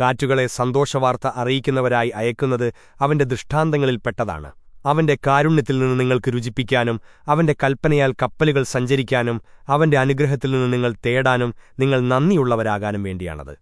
കാറ്റുകളെ സന്തോഷവാർത്ത അറിയിക്കുന്നവരായി അയക്കുന്നത് അവന്റെ ദൃഷ്ടാന്തങ്ങളിൽപ്പെട്ടതാണ് അവന്റെ കാരുണ്യത്തിൽ നിന്ന് നിങ്ങൾക്ക് രുചിപ്പിക്കാനും അവന്റെ കൽപ്പനയാൽ കപ്പലുകൾ സഞ്ചരിക്കാനും അവന്റെ അനുഗ്രഹത്തിൽ നിന്ന് നിങ്ങൾ തേടാനും നിങ്ങൾ നന്ദിയുള്ളവരാകാനും വേണ്ടിയാണത്.